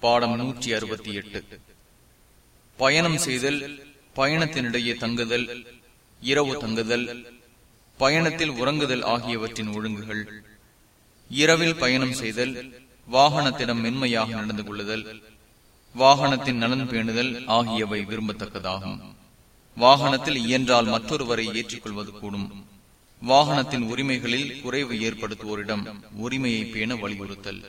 பாடம் நூற்றி அறுபத்தி எட்டு. பயணம் செய்தல் பயணத்தினிடையே தங்குதல் இரவு தங்குதல் பயணத்தில் உறங்குதல் ஆகியவற்றின் ஒழுங்குகள் இரவில் பயணம் செய்தல் வாகனத்திடம் மென்மையாக நடந்து கொள்ளுதல் வாகனத்தின் நலன் பேணுதல் ஆகியவை விரும்பத்தக்கதாகும். வாகனத்தில் இயன்றால் மற்றொருவரை ஏற்றுக்கொள்வது கூடும். வாகனத்தின் உரிமைகளில் குறைவு ஏற்படுத்துவோரிடம் உரிமையை பேண வலியுறுத்தல்.